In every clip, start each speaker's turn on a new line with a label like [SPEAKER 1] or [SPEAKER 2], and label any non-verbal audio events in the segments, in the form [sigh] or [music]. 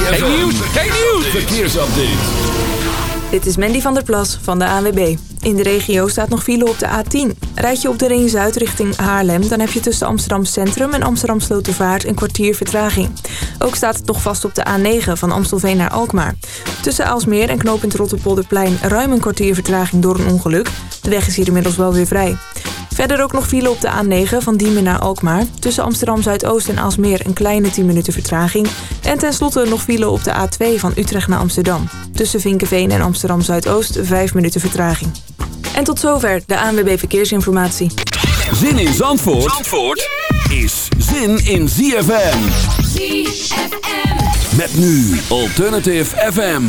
[SPEAKER 1] ZFM.
[SPEAKER 2] Geen nieuws, geen nieuws.
[SPEAKER 1] Verkeersupdate.
[SPEAKER 3] Dit is Mandy van der Plas van de ANWB. In de regio staat nog file op de A10. Rijd je op de Ring Zuid richting Haarlem... dan heb je tussen Amsterdam Centrum en Amsterdam Slotervaart een kwartier vertraging. Ook staat het nog vast op de A9 van Amstelveen naar Alkmaar. Tussen Aalsmeer en knooppunt Rotterpolderplein ruim een kwartier vertraging door een ongeluk. De weg is hier inmiddels wel weer vrij. Verder ook nog file op de A9 van Diemen naar Alkmaar. Tussen Amsterdam Zuidoost en Aalsmeer een kleine 10 minuten vertraging. En tenslotte nog file op de A2 van Utrecht naar Amsterdam. Tussen Vinkenveen en Amsterdam Zuidoost 5 minuten vertraging. En tot zover de ANWB Verkeersinformatie.
[SPEAKER 1] Zin in Zandvoort, Zandvoort is zin in ZFM.
[SPEAKER 4] ZFM.
[SPEAKER 1] Met nu Alternative FM.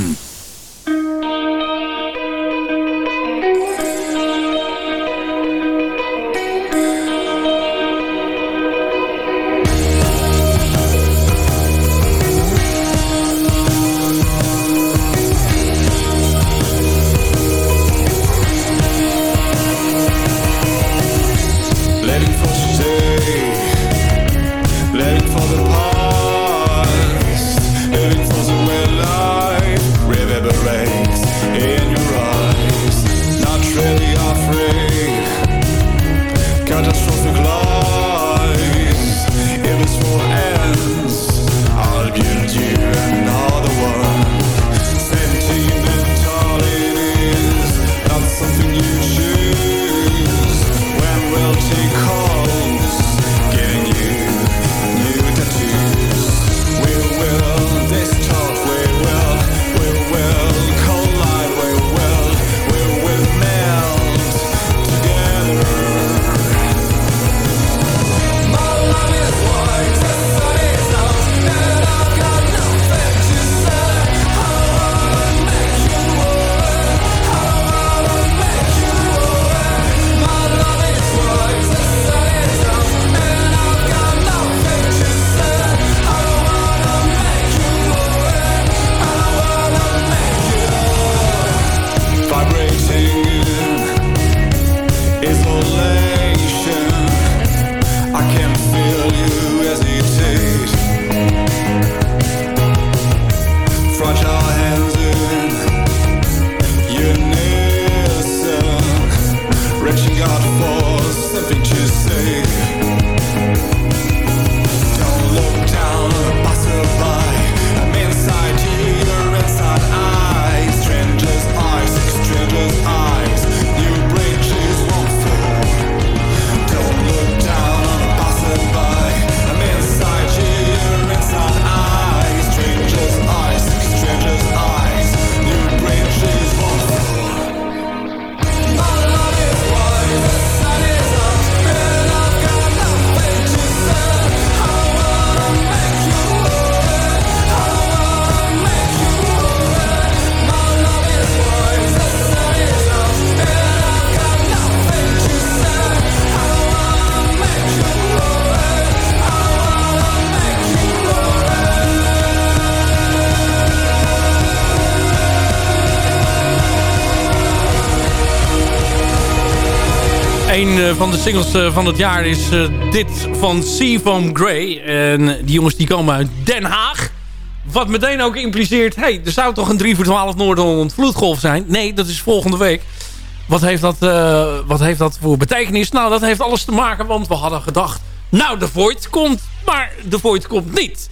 [SPEAKER 2] Van de singles eh, van het jaar is eh, dit van Seafoam Grey. En die jongens die komen uit Den Haag. Wat meteen ook impliceert... hey, er zou toch een 3 voor 12 Noord-Holland vloedgolf zijn? Nee, dat is volgende week. Wat heeft, dat, eh, wat heeft dat voor betekenis? Nou, dat heeft alles te maken, want we hadden gedacht... nou, de Void komt, maar de Void komt niet.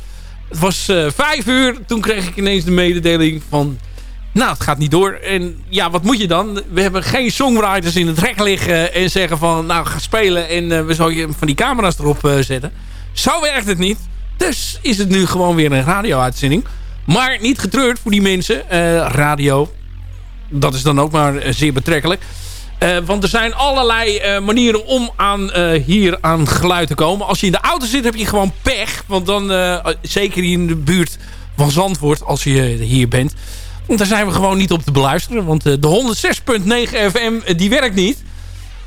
[SPEAKER 2] Het was eh, vijf uur, toen kreeg ik ineens de mededeling van... Nou, het gaat niet door. En ja, wat moet je dan? We hebben geen songwriters in het rek liggen en zeggen van... nou, ga spelen en eh, we zullen je van die camera's erop eh, zetten. Zo werkt het niet. Dus is het nu gewoon weer een radio-uitzending. Maar niet getreurd voor die mensen. Eh, radio, dat is dan ook maar zeer betrekkelijk. Want er zijn allerlei manieren om aan, hier aan geluid te komen. Als je in de auto zit heb je gewoon pech. Want dan, zeker in de buurt van Zandvoort, als je hier bent... Daar zijn we gewoon niet op te beluisteren. Want eh, de 106.9 FM, eh, die werkt niet.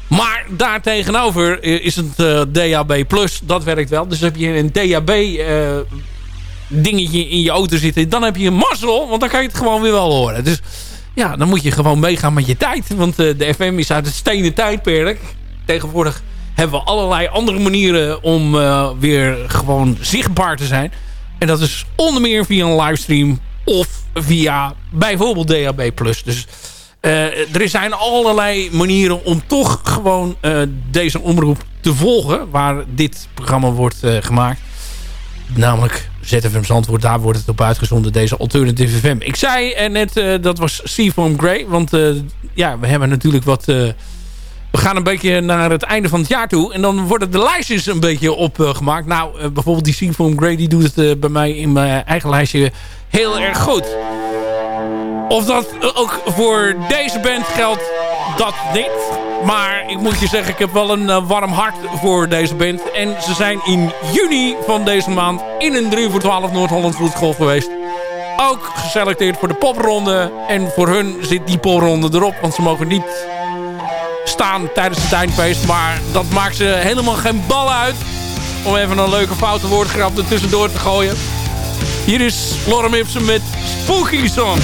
[SPEAKER 2] Maar daartegenover eh, is het eh, DAB+, dat werkt wel. Dus heb je een DAB dingetje in je auto zitten... dan heb je een mazzel, want dan kan je het gewoon weer wel horen. Dus ja, dan moet je gewoon meegaan met je tijd. Want de FM is uit het stenen tijdperk. Tegenwoordig hebben we allerlei andere manieren om weer gewoon zichtbaar te zijn. En dat is onder meer via een livestream of via bijvoorbeeld DHB+. Dus uh, er zijn allerlei manieren om toch gewoon uh, deze omroep te volgen... waar dit programma wordt uh, gemaakt. Namelijk ZFM Zandvoort, daar wordt het op uitgezonden, deze Alternative FM. Ik zei net, dat was Seafoam Grey, want ja, we hebben natuurlijk wat... we gaan een beetje naar het einde van het jaar toe. En dan worden de lijstjes een beetje opgemaakt. nou, bijvoorbeeld die Seafoam Grey, die doet het bij mij in mijn eigen lijstje heel erg goed. Of dat ook voor deze band geldt, dat niet. Maar ik moet je zeggen, ik heb wel een uh, warm hart voor deze band. En ze zijn in juni van deze maand in een 3 voor 12 Noord-Holland Vloedgolf geweest. Ook geselecteerd voor de popronde. En voor hun zit die popronde erop, want ze mogen niet staan tijdens het eindfeest. Maar dat maakt ze helemaal geen bal uit. Om even een leuke foute woordgrap er tussendoor te gooien. Hier is Lorem Ipsum met Spooky Song.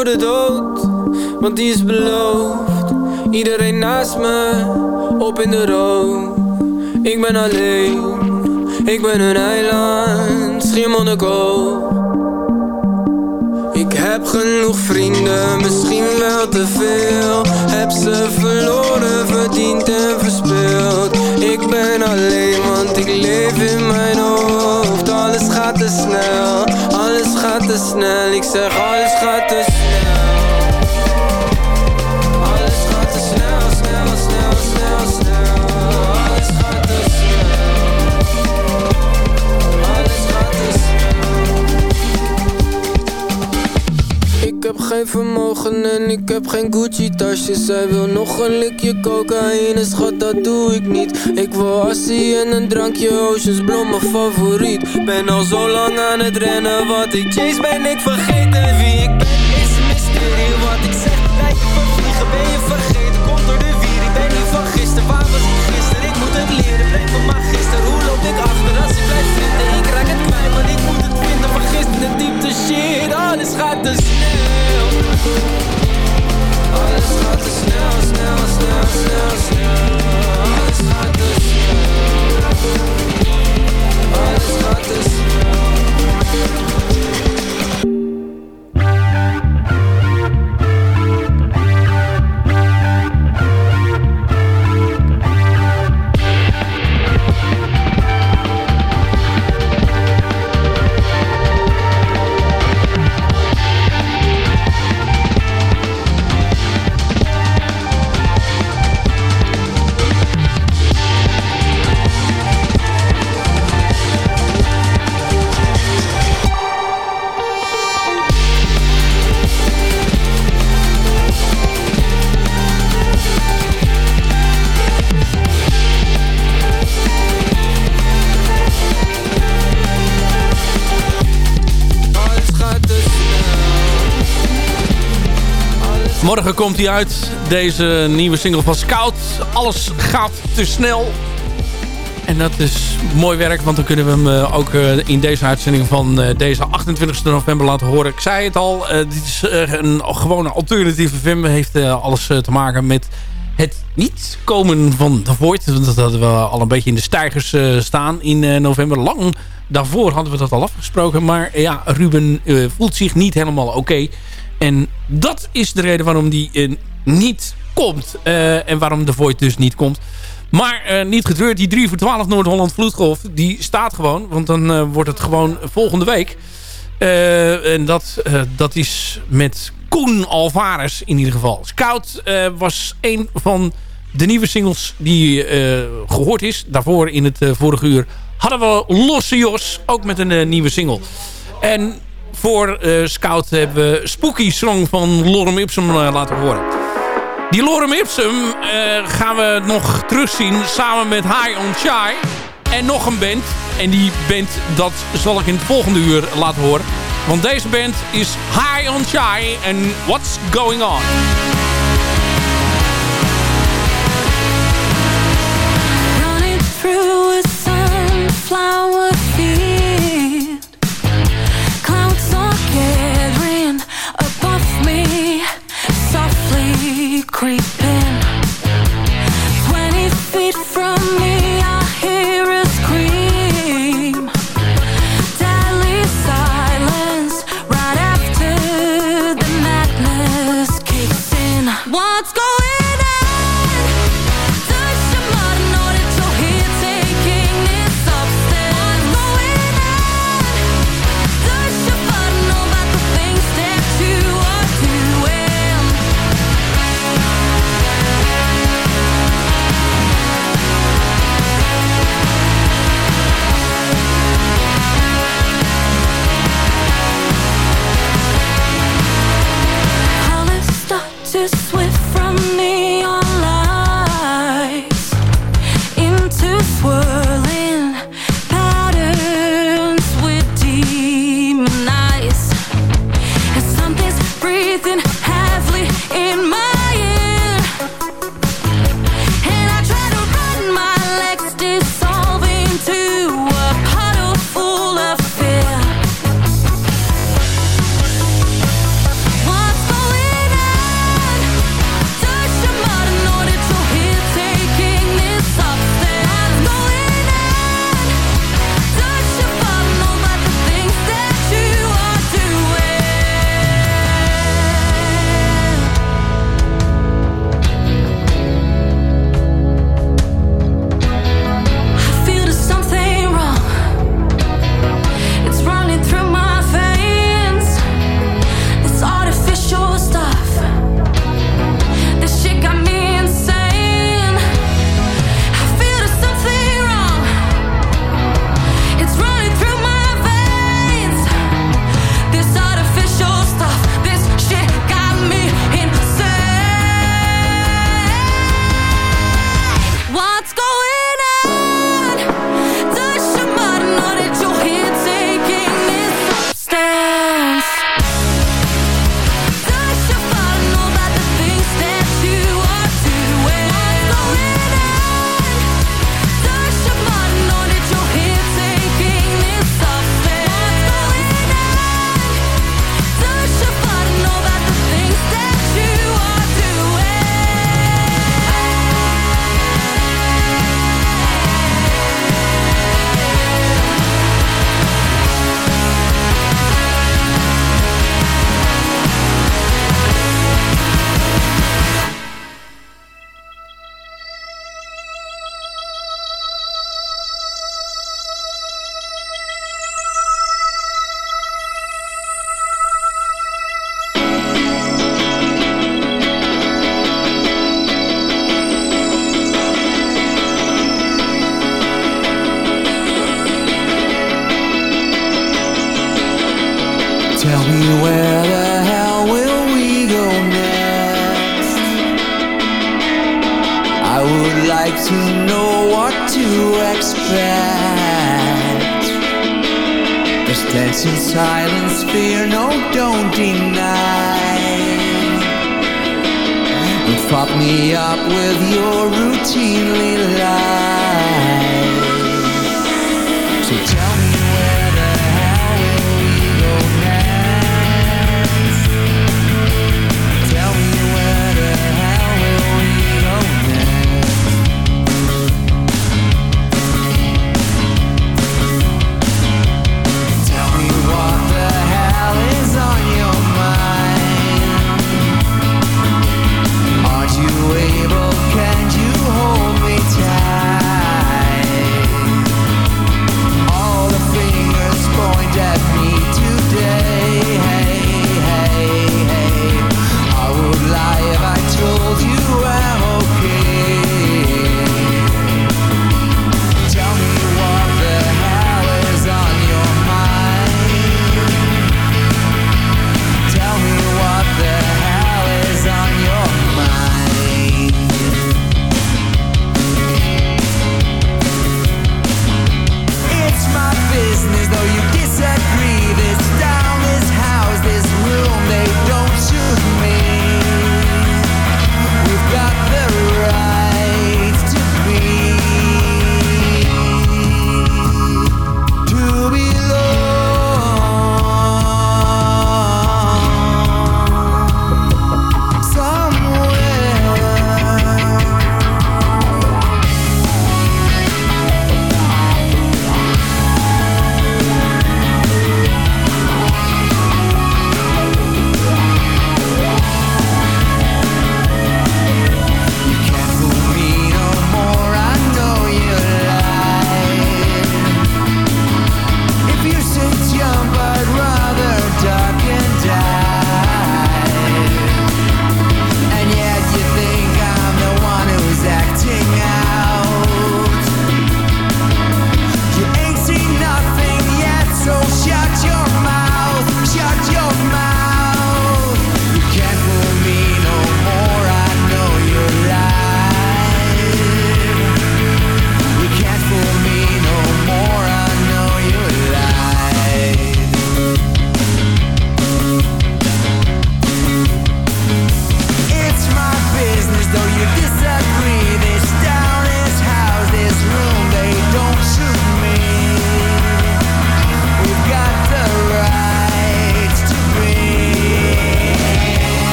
[SPEAKER 4] Voor de dood, want die is beloofd. Iedereen naast me, op in de rook. Ik ben alleen, ik ben een eiland, Schiermonnikoog. Ik heb genoeg vrienden, misschien wel te veel Heb ze verloren, verdiend en verspeeld Ik ben alleen, want ik leef in mijn hoofd Alles gaat te snel, gaat te snel Ik zeg alles gaat te snel geen vermogen en ik heb geen Gucci tasjes. Zij wil nog een likje cocaïne, schat dat doe ik niet. Ik wil assie en een drankje Oceans Blom mijn favoriet. Ben al zo lang aan het rennen, wat ik chase ben ik vergeten Wie
[SPEAKER 2] Morgen komt hij uit, deze nieuwe single van Scout. Alles gaat te snel. En dat is mooi werk, want dan kunnen we hem eh, ook eh, in deze uitzending van eh, deze 28 november laten horen. Ik zei het al, dit is een gewone alternatieve film. heeft alles te maken met het niet komen van The Void. Dat hadden we al een beetje in de stijgers staan in november. Lang daarvoor hadden we dat al afgesproken. Maar ja, Ruben voelt zich niet helemaal oké. En dat is de reden waarom die niet komt. en waarom The Void dus niet komt. Maar uh, niet getreurd, die 3 voor 12 Noord-Holland Vloedgolf, die staat gewoon. Want dan wordt het gewoon volgende week. En dat, dat is met Koen Alvarez in ieder geval. Scout was een van de nieuwe singles die gehoord is. Daarvoor in het vorige uur hadden we Losse Jos, ook met een nieuwe single. En voor Scout hebben we Spooky Song van Lorem Ipsum laten horen. Die Lorem Ipsum uh, gaan we nog terugzien samen met High on Shy. En nog een band. En die band, dat zal ik in het volgende uur laten horen. Want deze band is High on Shy en What's Going On.
[SPEAKER 5] Running through a sunflower
[SPEAKER 6] creep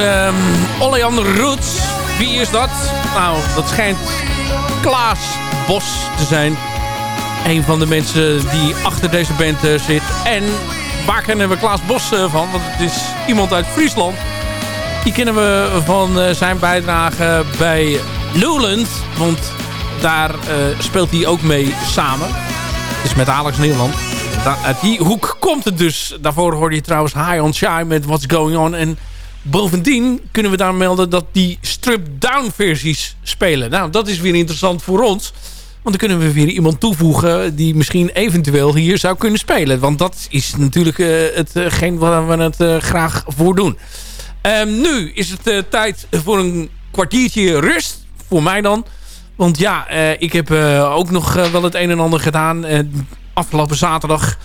[SPEAKER 6] ehm Oleander Roots. Wie is dat? Nou, dat schijnt Klaas Bos te zijn. Een van de mensen die achter deze band eh, zit. En waar kennen we Klaas Bos eh, van? Want het is iemand uit Friesland. Die kennen we van eh, zijn bijdrage bij Lowland. Want daar speelt hij ook mee samen. Is met Alex Nederland. Da- uit die hoek komt het dus. Daarvoor hoorde je trouwens High on Shy met What's Going On. En bovendien kunnen we daar melden dat die stripped down versies spelen. Nou, dat is weer interessant voor ons. Want dan kunnen we weer iemand toevoegen die misschien eventueel hier zou kunnen spelen. Want dat is natuurlijk eh, hetgeen waar we het eh, graag voor doen. Ehm, nu is het eh, tijd voor een kwartiertje rust. Voor mij dan. Want ja, eh, ik heb eh, ook nog eh, wel het een en ander gedaan. Eh, afgelopen zaterdag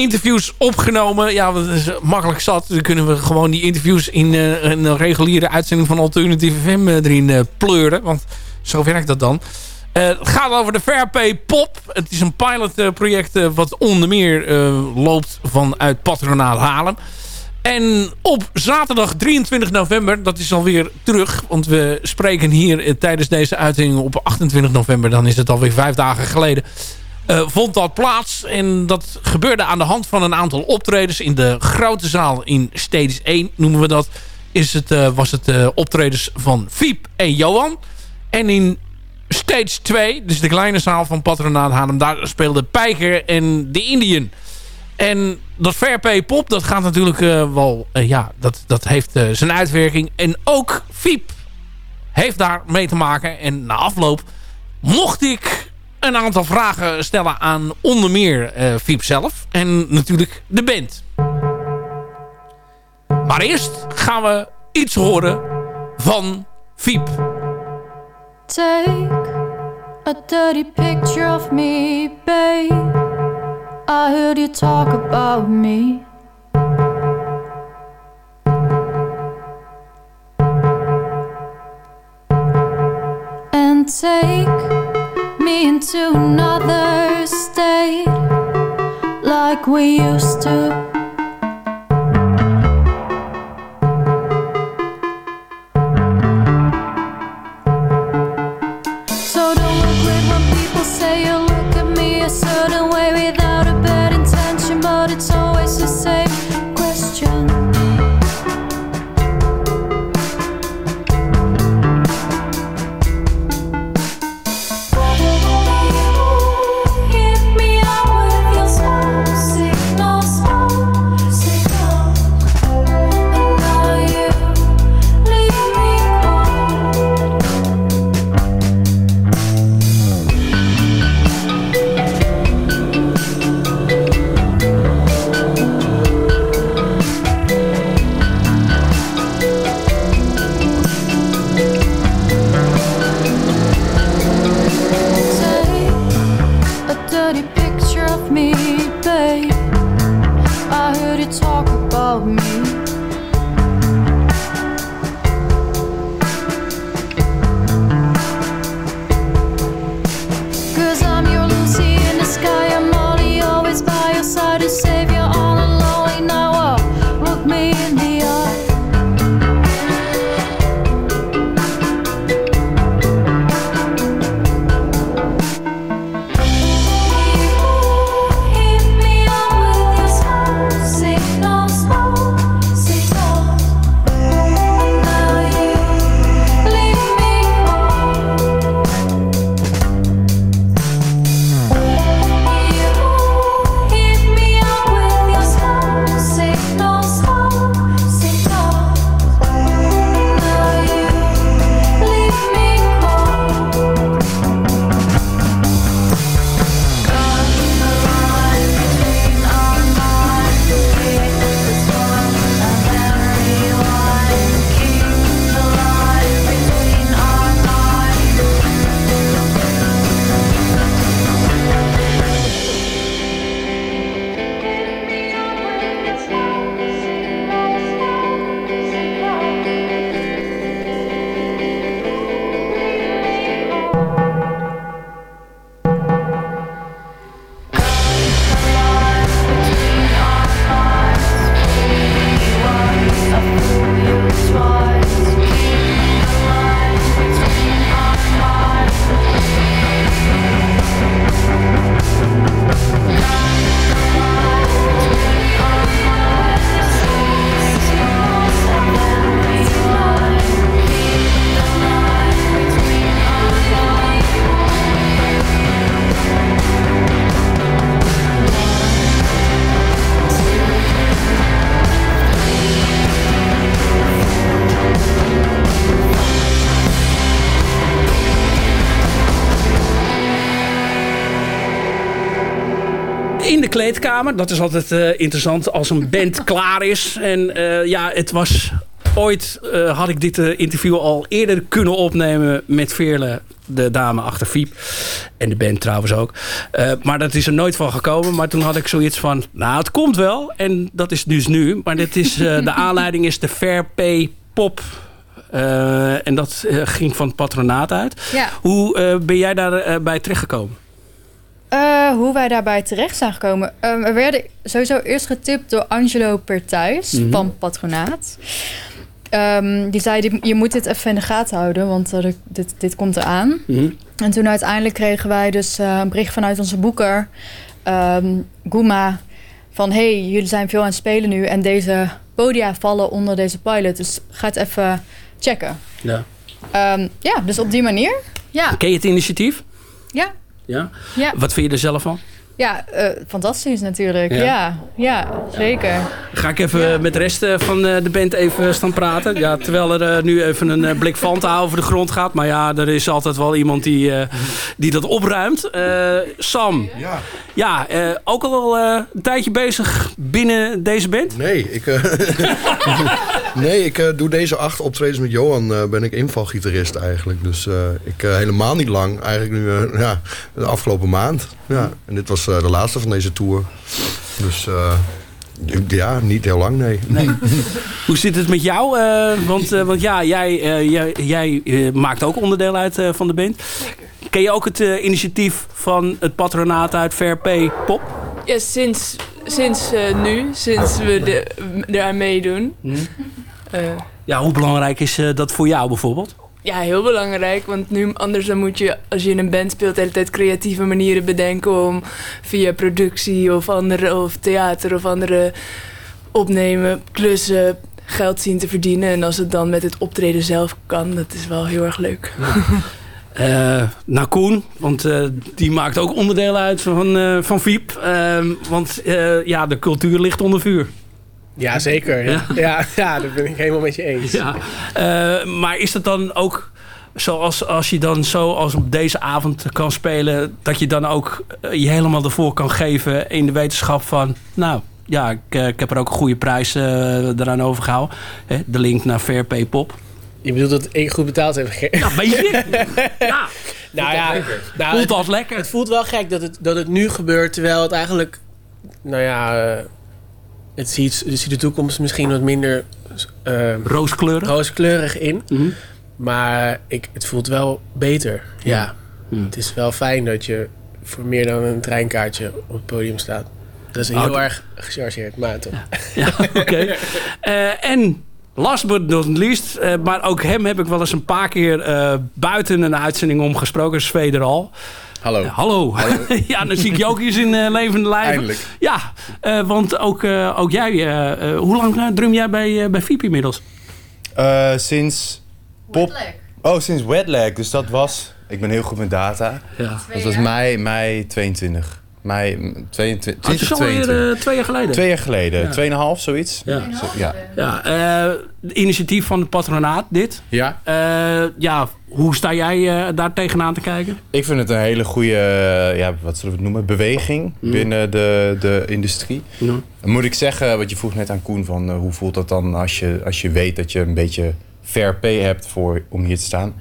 [SPEAKER 6] interviews opgenomen. Ja, dat is makkelijk zat. Dan kunnen we gewoon die interviews in eh, een reguliere uitzending van Alternative FM eh, erin eh, pleuren. Want zo werkt dat dan. Het gaat over de Fairpay Pop. Het is een pilotproject wat onder meer loopt vanuit Patronaat Haarlem. En op zaterdag 23 november, dat is alweer terug. Want we spreken hier tijdens deze uitzending op 28 november. Dan is het alweer vijf dagen geleden. Eh, vond dat plaats. En dat gebeurde aan de hand van een aantal optredens in de grote zaal in Stage 1, noemen we dat. Is het, eh, was het eh, optredens van Fiep en Johan. En in Stage 2, dus de kleine zaal van Patronaat Haarlem, daar speelden Pijker en de Indian.
[SPEAKER 2] En dat Fairpay Pop, dat gaat natuurlijk wel... ja, dat, dat heeft zijn uitwerking. En ook Fiep heeft daar mee te maken. En na afloop mocht ik een aantal vragen stellen aan onder meer eh Fiep zelf. En natuurlijk de band. Maar eerst gaan we iets horen van Fiep.
[SPEAKER 5] Take a dirty picture of me, babe. I heard you talk about me. And take me into another state like we used to. So don't look weird when people say you look at me a certain way without a bad intention, but it's always the same
[SPEAKER 7] kleedkamer. Dat is altijd eh, interessant als een band [laughs] klaar is. En eh, ja, het was ooit eh, had ik dit interview al eerder kunnen opnemen met Veerle, de dame achter Fiep. En de band trouwens ook. Maar dat is er nooit van gekomen. Maar toen had ik zoiets van, nou het komt wel. En dat is dus nu. Maar dit is, de [laughs] aanleiding is de Fair Pay Pop... En dat ging van het patronaat uit.
[SPEAKER 8] Ja.
[SPEAKER 7] Hoe ben jij daarbij bij bij terechtgekomen?
[SPEAKER 8] Eh, hoe wij daarbij terecht zijn gekomen. We werden sowieso eerst getipt door Angelo Pertuis
[SPEAKER 7] Mhm.
[SPEAKER 8] van Patronaat. Ehm, die zei, je moet dit even in de gaten houden, want eh, dit, dit komt eraan.
[SPEAKER 7] Mhm.
[SPEAKER 8] En toen uiteindelijk kregen wij dus eh, een bericht vanuit onze boeker, ehm Guma, van hey, jullie zijn veel aan het spelen nu en deze podia vallen onder deze pilot, dus ga het even checken.
[SPEAKER 7] Ja.
[SPEAKER 8] Ehm, ja, dus op die manier. Ja,
[SPEAKER 7] Ken je het initiatief?
[SPEAKER 8] ja,
[SPEAKER 7] Ja.
[SPEAKER 8] ja.
[SPEAKER 7] Wat vind je er zelf van?
[SPEAKER 8] Ja, eh, fantastisch natuurlijk.
[SPEAKER 7] Ja.
[SPEAKER 8] Ja, ja, zeker.
[SPEAKER 7] Ga ik even met de rest eh, van eh, de band even staan praten. Ja, terwijl er nu even een blik Fanta over de grond gaat. Maar ja, er is altijd wel iemand die, eh, die dat opruimt. Eh, Sam,
[SPEAKER 9] Ja.
[SPEAKER 7] ja, eh, ook al wel eh, een tijdje bezig binnen deze band?
[SPEAKER 9] Nee, ik, eh, [laughs] nee, ik eh, doe deze acht optredens met Johan. eh, ben ik invalgitarist eigenlijk. Dus eh, ik eh, helemaal niet lang. Eigenlijk nu ja, de afgelopen maand. Ja. En dit was eh, de laatste van deze tour. Dus eh, ja, niet heel lang, nee. [laughs]
[SPEAKER 7] Hoe zit het met jou? Eh, want, eh, want ja, jij, eh, jij, jij maakt ook onderdeel uit eh, van de band. Ken je ook het initiatief van het patronaat uit Fair Pay Pop?
[SPEAKER 10] Ja, sinds, sinds eh, nu, sinds we de, eraan meedoen. Eh,
[SPEAKER 7] Ja, hoe belangrijk is eh, dat voor jou bijvoorbeeld?
[SPEAKER 10] ja, heel belangrijk. Want nu, anders dan moet je, als je in een band speelt, de hele tijd creatieve manieren bedenken om via productie of andere, of theater of andere opnemen, klussen, geld zien te verdienen. En als het dan met het optreden zelf kan, dat is wel heel erg leuk.
[SPEAKER 7] Eh nou, Koen, want eh, die maakt ook onderdeel uit van, eh van Viep. Ehm, want ja, de cultuur ligt onder vuur.
[SPEAKER 11] Ja, zeker. Ja. Ja. Ja, dat ben ik helemaal met je eens.
[SPEAKER 7] Ja. Maar is dat dan ook zoals als je dan zo als op deze avond kan spelen... dat je dan ook je helemaal ervoor kan geven in de wetenschap van... nou, ja, ik, ik heb er ook een goede prijs eraan overgehouden. Hè, de link naar Fair Pay Pop.
[SPEAKER 11] Je bedoelt dat ik goed betaald heb gegeven?
[SPEAKER 7] Ja, weet je? ja.
[SPEAKER 11] Nou ja, nou,
[SPEAKER 7] Voelt
[SPEAKER 11] het,
[SPEAKER 7] dat lekker?
[SPEAKER 11] het voelt wel gek dat het, dat het nu gebeurt, terwijl het eigenlijk, nou ja, eh, het ziet, het ziet de toekomst misschien wat minder eh,
[SPEAKER 7] Rooskleurig.
[SPEAKER 11] rooskleurig in.
[SPEAKER 7] Mhm.
[SPEAKER 11] Maar ik, het voelt wel beter. Ja.
[SPEAKER 7] Ja.
[SPEAKER 11] Het is wel fijn dat je voor meer dan een treinkaartje op het podium staat. Dat is heel
[SPEAKER 7] oké.
[SPEAKER 11] erg gechargeerd, maar toch.
[SPEAKER 7] Ja, [laughs] oké. Eh, en last but not least, eh, maar ook hem heb ik wel eens een paar keer eh, buiten een uitzending omgesproken. Sven er al.
[SPEAKER 12] Hallo.
[SPEAKER 7] Eh, hallo. [laughs] ja, dan zie ik je ook eens in levende lijven.
[SPEAKER 12] Eindelijk.
[SPEAKER 7] Ja, eh, want ook, eh, ook jij, hoe lang drum jij bij, uh, bij Fiep inmiddels?
[SPEAKER 12] Eh, sinds pop. Oh, sinds Wetlag. Dus dat was. Ik ben heel goed met data.
[SPEAKER 7] Ja.
[SPEAKER 12] Dat was mei, mei 22. Mei mm, 22.
[SPEAKER 7] Het is alweer
[SPEAKER 12] 2022.
[SPEAKER 7] eh, twee jaar geleden.
[SPEAKER 12] Twee jaar geleden.
[SPEAKER 7] Ja.
[SPEAKER 12] Tweeënhalf, zoiets.
[SPEAKER 7] Ja.
[SPEAKER 12] Zo- ja.
[SPEAKER 7] Ja, eh, initiatief van het patronaat, dit.
[SPEAKER 12] Ja.
[SPEAKER 7] Eh, ja, hoe sta jij daar tegenaan te kijken?
[SPEAKER 12] Ik vind het een hele goede, ja, wat zullen we het noemen, beweging
[SPEAKER 7] Mm.
[SPEAKER 12] binnen de, de industrie. Moet ik zeggen, wat je vroeg net aan Koen, van, hoe voelt dat dan als je, als je weet dat je een beetje fair pay hebt voor, om hier te staan.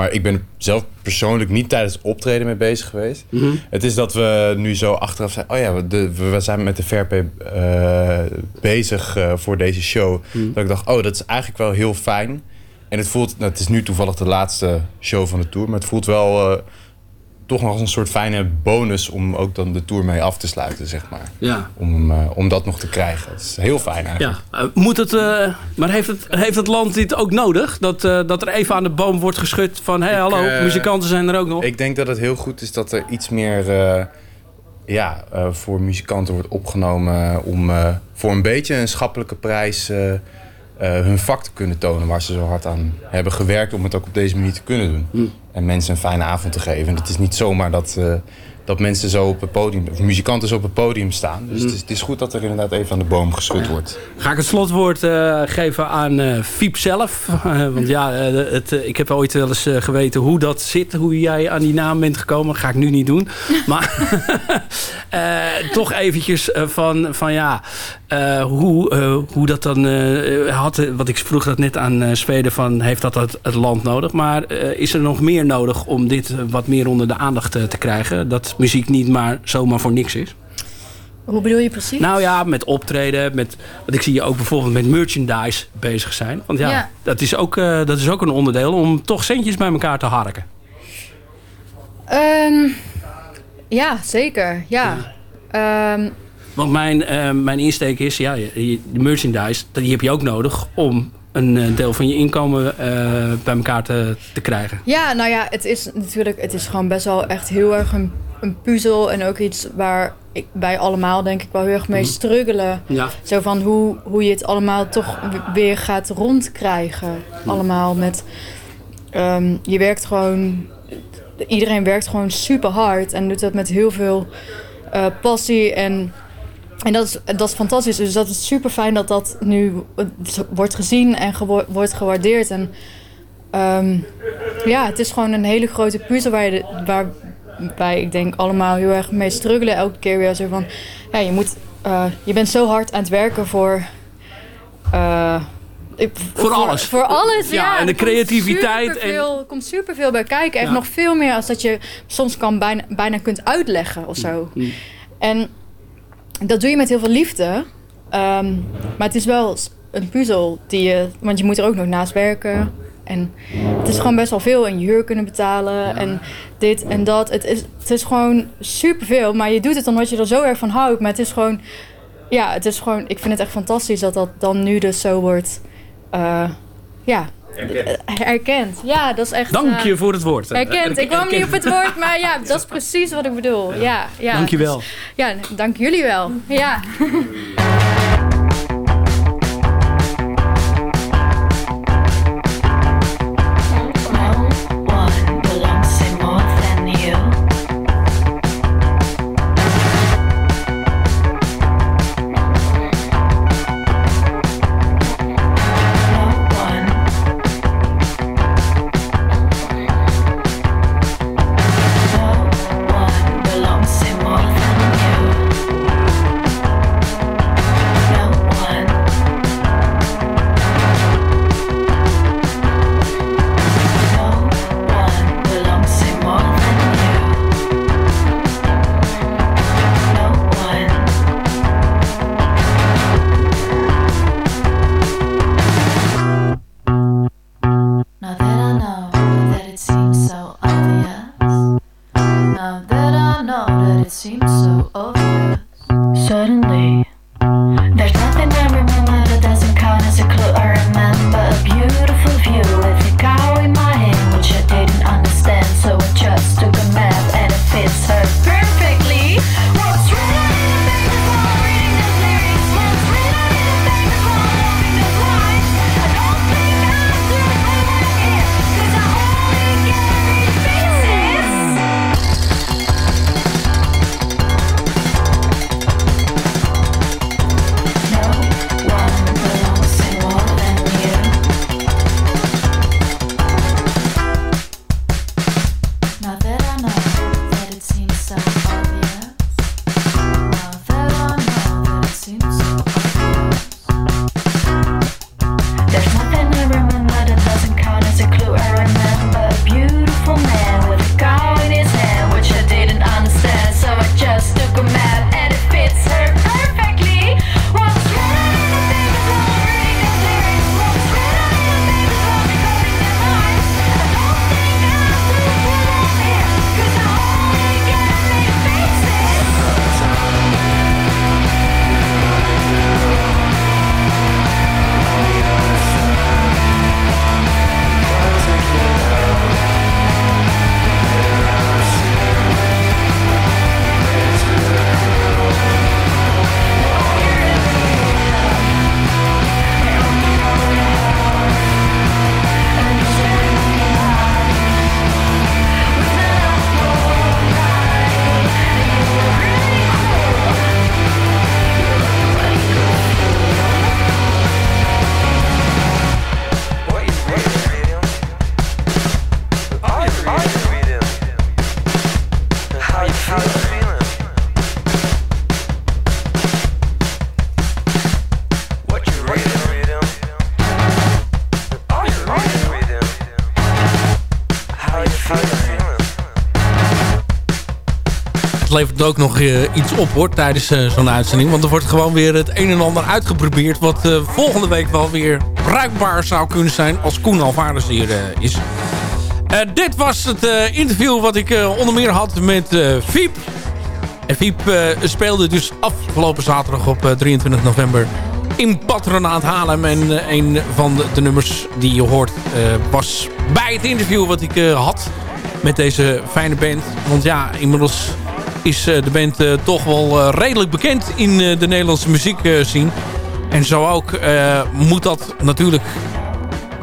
[SPEAKER 12] Maar ik ben zelf persoonlijk niet tijdens het optreden mee bezig geweest.
[SPEAKER 7] Mhm.
[SPEAKER 12] Het is dat we nu zo achteraf zijn, oh ja, we, de, we zijn met de pay eh, bezig eh, voor deze show.
[SPEAKER 7] Mhm.
[SPEAKER 12] Dat ik dacht, oh, dat is eigenlijk wel heel fijn. En het voelt, nou, het is nu toevallig de laatste show van de tour, maar het voelt wel eh, toch nog als een soort fijne bonus om ook dan de tour mee af te sluiten, zeg maar.
[SPEAKER 7] Ja.
[SPEAKER 12] Om, eh, om dat nog te krijgen. Dat is heel fijn eigenlijk.
[SPEAKER 7] Ja, eh, moet het, eh, maar heeft het, heeft het land dit ook nodig? Dat, dat er even aan de boom wordt geschud van... hé, hey, hallo, muzikanten zijn er ook nog.
[SPEAKER 12] Ik denk dat het heel goed is dat er iets meer ja, voor muzikanten wordt opgenomen om voor een beetje een schappelijke prijs hun vak te kunnen tonen waar ze zo hard aan hebben gewerkt om het ook op deze manier te kunnen doen.
[SPEAKER 7] Hm.
[SPEAKER 12] En mensen een fijne avond te geven. En het is niet zomaar dat, eh, dat mensen zo op het podium, of muzikanten zo op het podium staan. Dus
[SPEAKER 7] Hm.
[SPEAKER 12] het, is, het is goed dat er inderdaad even aan de boom geschud wordt.
[SPEAKER 7] Ga ik het slotwoord eh, geven aan eh Fiep zelf. [laughs] Eh, want ja, het, ik heb ooit wel eens geweten hoe dat zit. Hoe jij aan die naam bent gekomen. ga ik nu niet doen. [laughs] Maar [laughs] toch eventjes van, van ja, hoe, hoe dat dan had. Wat ik vroeg dat net aan Zweden van heeft dat het, het land nodig. Maar is er nog meer nodig om dit wat meer onder de aandacht te krijgen? Dat muziek niet maar zomaar voor niks is?
[SPEAKER 8] Hoe bedoel je precies?
[SPEAKER 7] Nou ja, met optreden. Met, want ik zie je ook bijvoorbeeld met merchandise bezig zijn. Want ja,
[SPEAKER 8] Ja.
[SPEAKER 7] Dat, is ook, eh, dat is ook een onderdeel om toch centjes bij elkaar te harken.
[SPEAKER 8] Ehm, ja, zeker. Ja. Ehm,
[SPEAKER 7] Want mijn, eh, mijn insteek is, ja, de merchandise, die heb je ook nodig om een eh, deel van je inkomen eh, bij elkaar te, te krijgen.
[SPEAKER 8] ja, nou ja, het is natuurlijk, het is gewoon best wel echt heel erg een, een puzzel. En ook iets waar ik, wij allemaal denk ik wel heel erg mee
[SPEAKER 7] Mhm.
[SPEAKER 8] struggelen.
[SPEAKER 7] Ja.
[SPEAKER 8] Zo van hoe, hoe je het allemaal toch weer gaat rondkrijgen. Allemaal met, ehm, je werkt gewoon, iedereen werkt gewoon super hard. En doet dat met heel veel
[SPEAKER 13] eh, passie en, en dat, is, dat is fantastisch. Dus dat is super fijn dat dat nu wordt gezien en gewo- wordt gewaardeerd. En ehm, ja, het is gewoon een hele grote puzzel waar je de, waarbij ik denk allemaal heel erg mee struggelen. Elke keer weer zo van, ja, je moet, eh, je bent zo hard aan het werken voor. eh, ik-
[SPEAKER 2] Voor alles.
[SPEAKER 13] Voor alles,
[SPEAKER 2] Ja,
[SPEAKER 13] ja.
[SPEAKER 2] en de
[SPEAKER 13] Er komt
[SPEAKER 2] creativiteit en-
[SPEAKER 13] superveel- Er komt superveel bij kijken. Echt
[SPEAKER 2] Ja.
[SPEAKER 13] nog veel meer als dat je soms kan bijna, bijna kunt uitleggen of zo. En dat doe je met heel veel liefde. Ehm, maar het is wel een puzzel die je... Want je moet er ook nog naast werken. En het is gewoon best wel veel. En je huur kunnen betalen. En dit en dat. Het is, het is gewoon superveel. Maar je doet het omdat je er zo erg van houdt. Maar het is gewoon... Ja, het is gewoon... Ik vind het echt fantastisch dat dat dan nu dus zo wordt... eh, ja, erkend. Ja, dat is echt...
[SPEAKER 2] Dank
[SPEAKER 13] eh,
[SPEAKER 2] je voor het woord.
[SPEAKER 13] Erkend. Ik kwam niet op het woord, maar [laughs] ja, dat is precies wat ik bedoel. Ja, ja.
[SPEAKER 2] Dank je wel.
[SPEAKER 13] Dus- ja, dank jullie wel. Ja.
[SPEAKER 2] Het levert ook nog eh, iets op hoor tijdens eh, zo'n uitzending. Want er wordt gewoon weer het een en ander uitgeprobeerd. Wat eh, volgende week wel weer bruikbaar zou kunnen zijn als Koen Alvarez hier is. Dit was het interview wat ik onder meer had met Fiep. En Fiep speelde dus afgelopen zaterdag op eh, 23 november in Patronaat Haarlem. En een van de, de nummers die je hoort was bij het interview wat ik had met deze fijne band. Want ja, inmiddels is eh, de band eh, toch wel eh, redelijk bekend in de Nederlandse muziek zien. En zo ook moet dat natuurlijk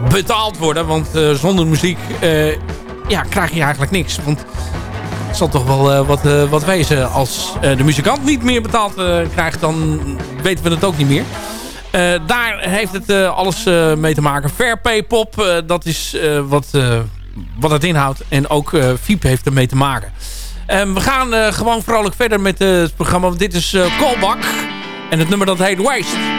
[SPEAKER 2] betaald worden. Want zonder muziek ja, krijg je eigenlijk niks. Want het
[SPEAKER 14] zal toch wel wat, wat wezen. Als de muzikant niet meer betaald krijgt, dan weten we het ook niet meer. Daar heeft het alles mee te maken. Fair pay pop, dat is wat, wat het inhoudt. En ook VIP heeft ermee te maken. Ehm, we gaan eh, gewoon vrolijk verder met eh, het programma. Want dit is eh, Callback en het nummer dat heet Waste.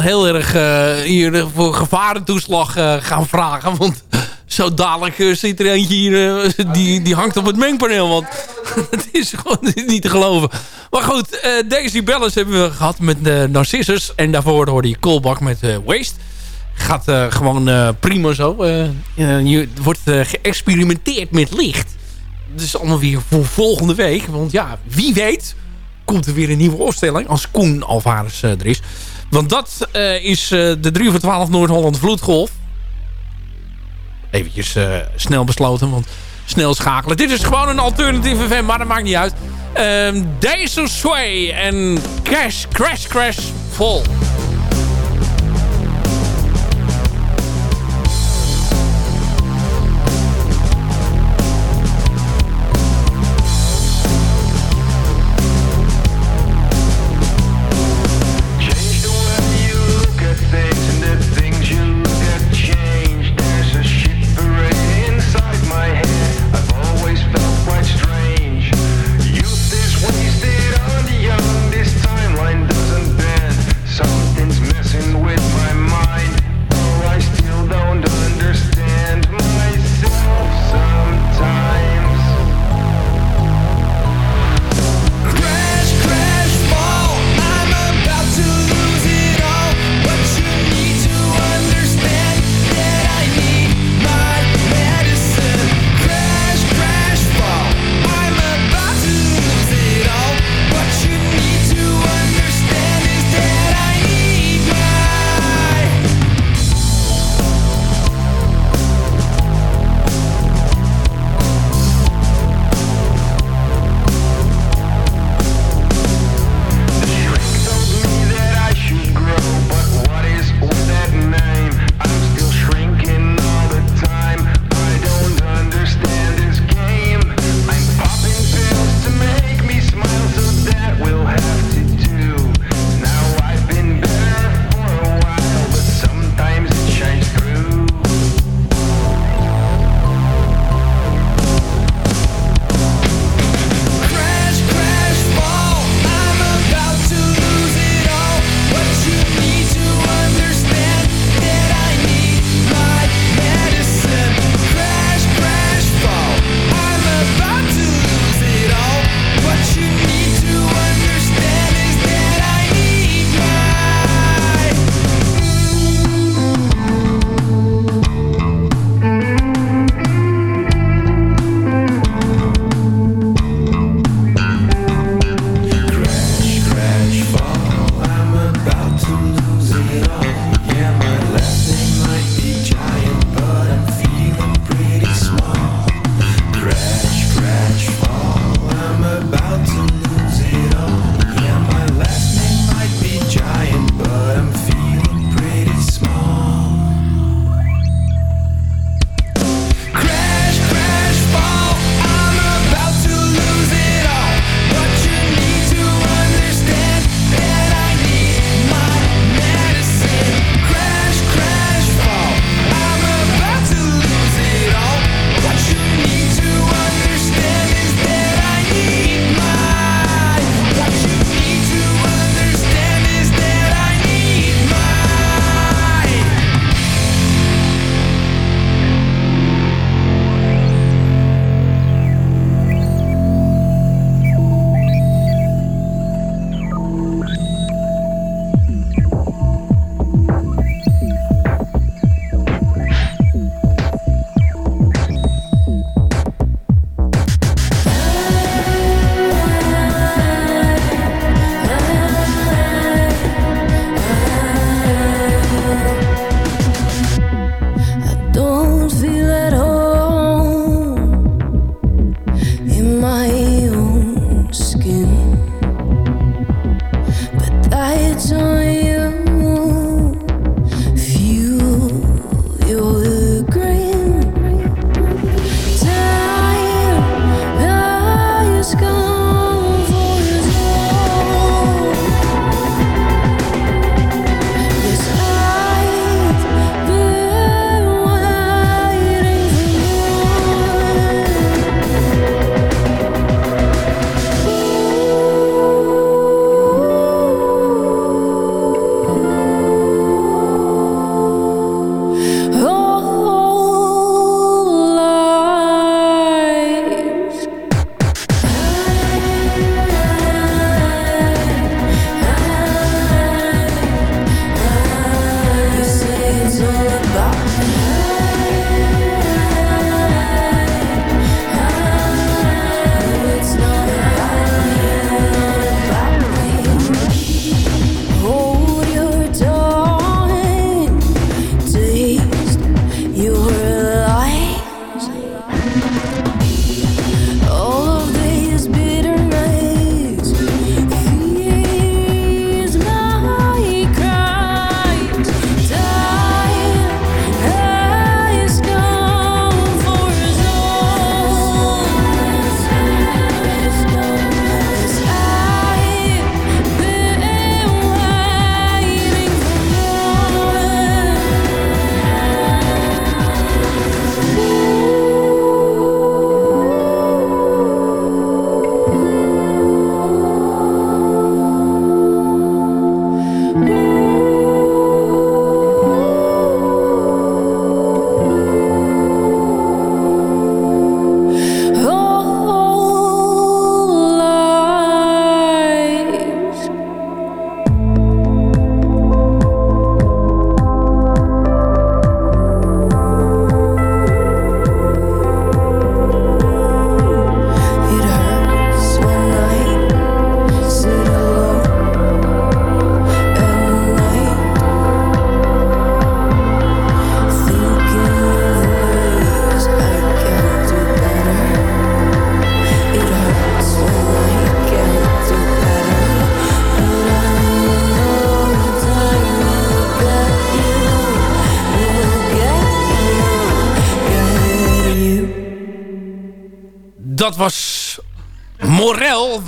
[SPEAKER 2] Heel erg eh, hier voor gevarentoeslag eh, gaan vragen. Want zo dadelijk eh, zit er eentje hier, die, die hangt op het mengpaneel. Want [laughs] het is gewoon niet te geloven. Maar goed, Daisy Bellis hebben we gehad met Narcissus. En daarvoor hoorde je Kolbak met Waste. Gaat gewoon prima zo. Eh, je, wordt geëxperimenteerd met licht. Dus allemaal weer voor volgende week. Want ja, wie weet komt er weer een nieuwe opstelling. Als Koen Alvarez er is. Want dat eh, is eh, de 3 voor 12 Noord-Holland Vloedgolf. Eventjes eh, snel besloten, want snel schakelen. Dit is gewoon een alternatieve maar dat maakt niet uit. Of Sway en Crash, Crash, Crash, Vol.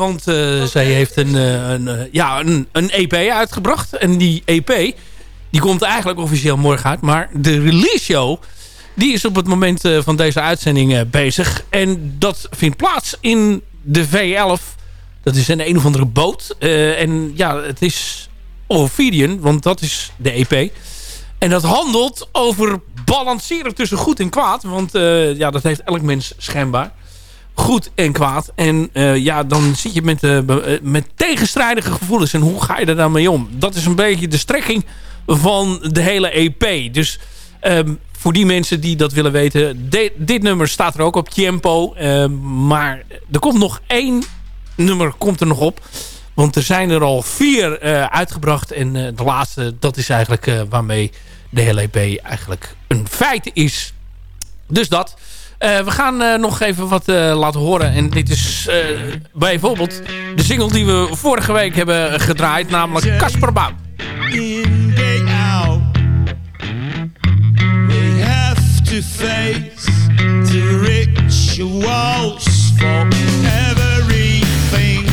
[SPEAKER 2] want eh, zij heeft een, eh, een, eh, ja, een, een EP uitgebracht. En die EP die komt eigenlijk officieel morgen uit. Maar de release show die is op het moment van deze uitzending bezig. En dat vindt plaats in de V11. Dat is een een of andere boot. En ja, het is Ophidian, want dat is de EP. En dat handelt over balanceren tussen goed en kwaad. Want ja, dat heeft elk mens schijnbaar. Goed en kwaad. En eh, ja, dan zit je met, eh, eh, met tegenstrijdige gevoelens. En hoe ga je er dan mee om? Dat is een beetje de strekking van de hele EP. Dus ehm, voor die mensen die dat willen weten. dit nummer staat er ook op Tempo. Ehm, maar er komt nog één nummer komt er nog op. Want er zijn er al vier uitgebracht. En de laatste, dat is eigenlijk waarmee de hele EP eigenlijk een feit is. Dus dat. Eh, we gaan eh, nog even wat eh, laten horen. En dit is bijvoorbeeld de single die we vorige week hebben gedraaid. Namelijk Casper Bouw.
[SPEAKER 1] in, day out. We have to face the rituals for everything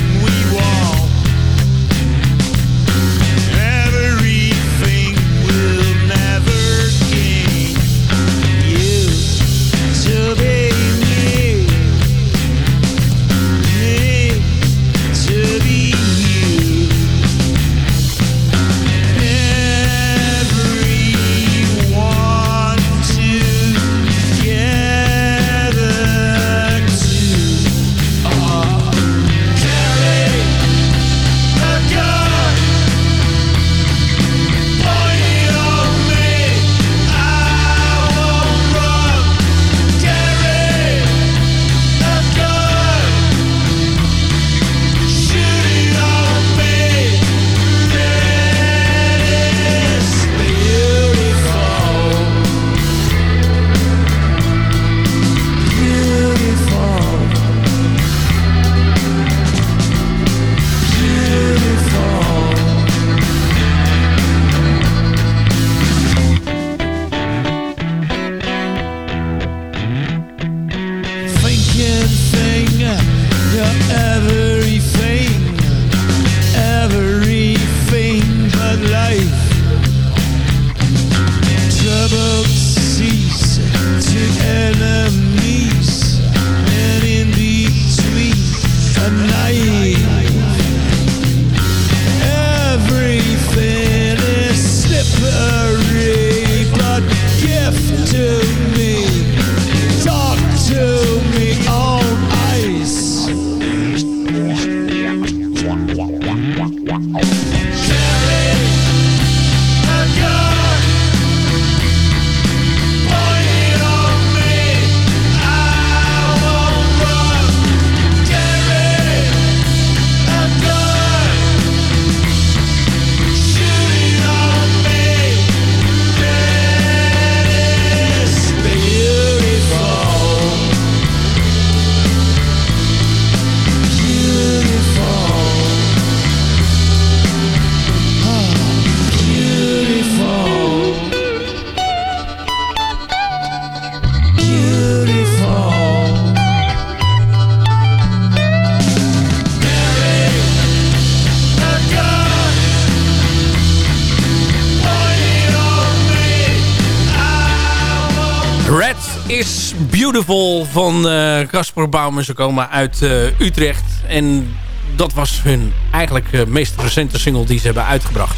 [SPEAKER 1] Beautiful
[SPEAKER 2] van eh, Casper Baum. Ze komen uit eh, Utrecht. En dat was hun eigenlijk eh, meest recente single die ze hebben uitgebracht.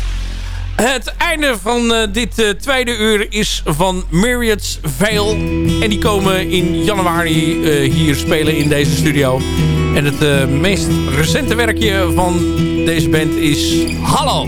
[SPEAKER 2] Het einde van dit tweede uur is van Myriads Veil. En die komen in januari hier spelen in deze studio. En het meest recente werkje van deze band is Hallo.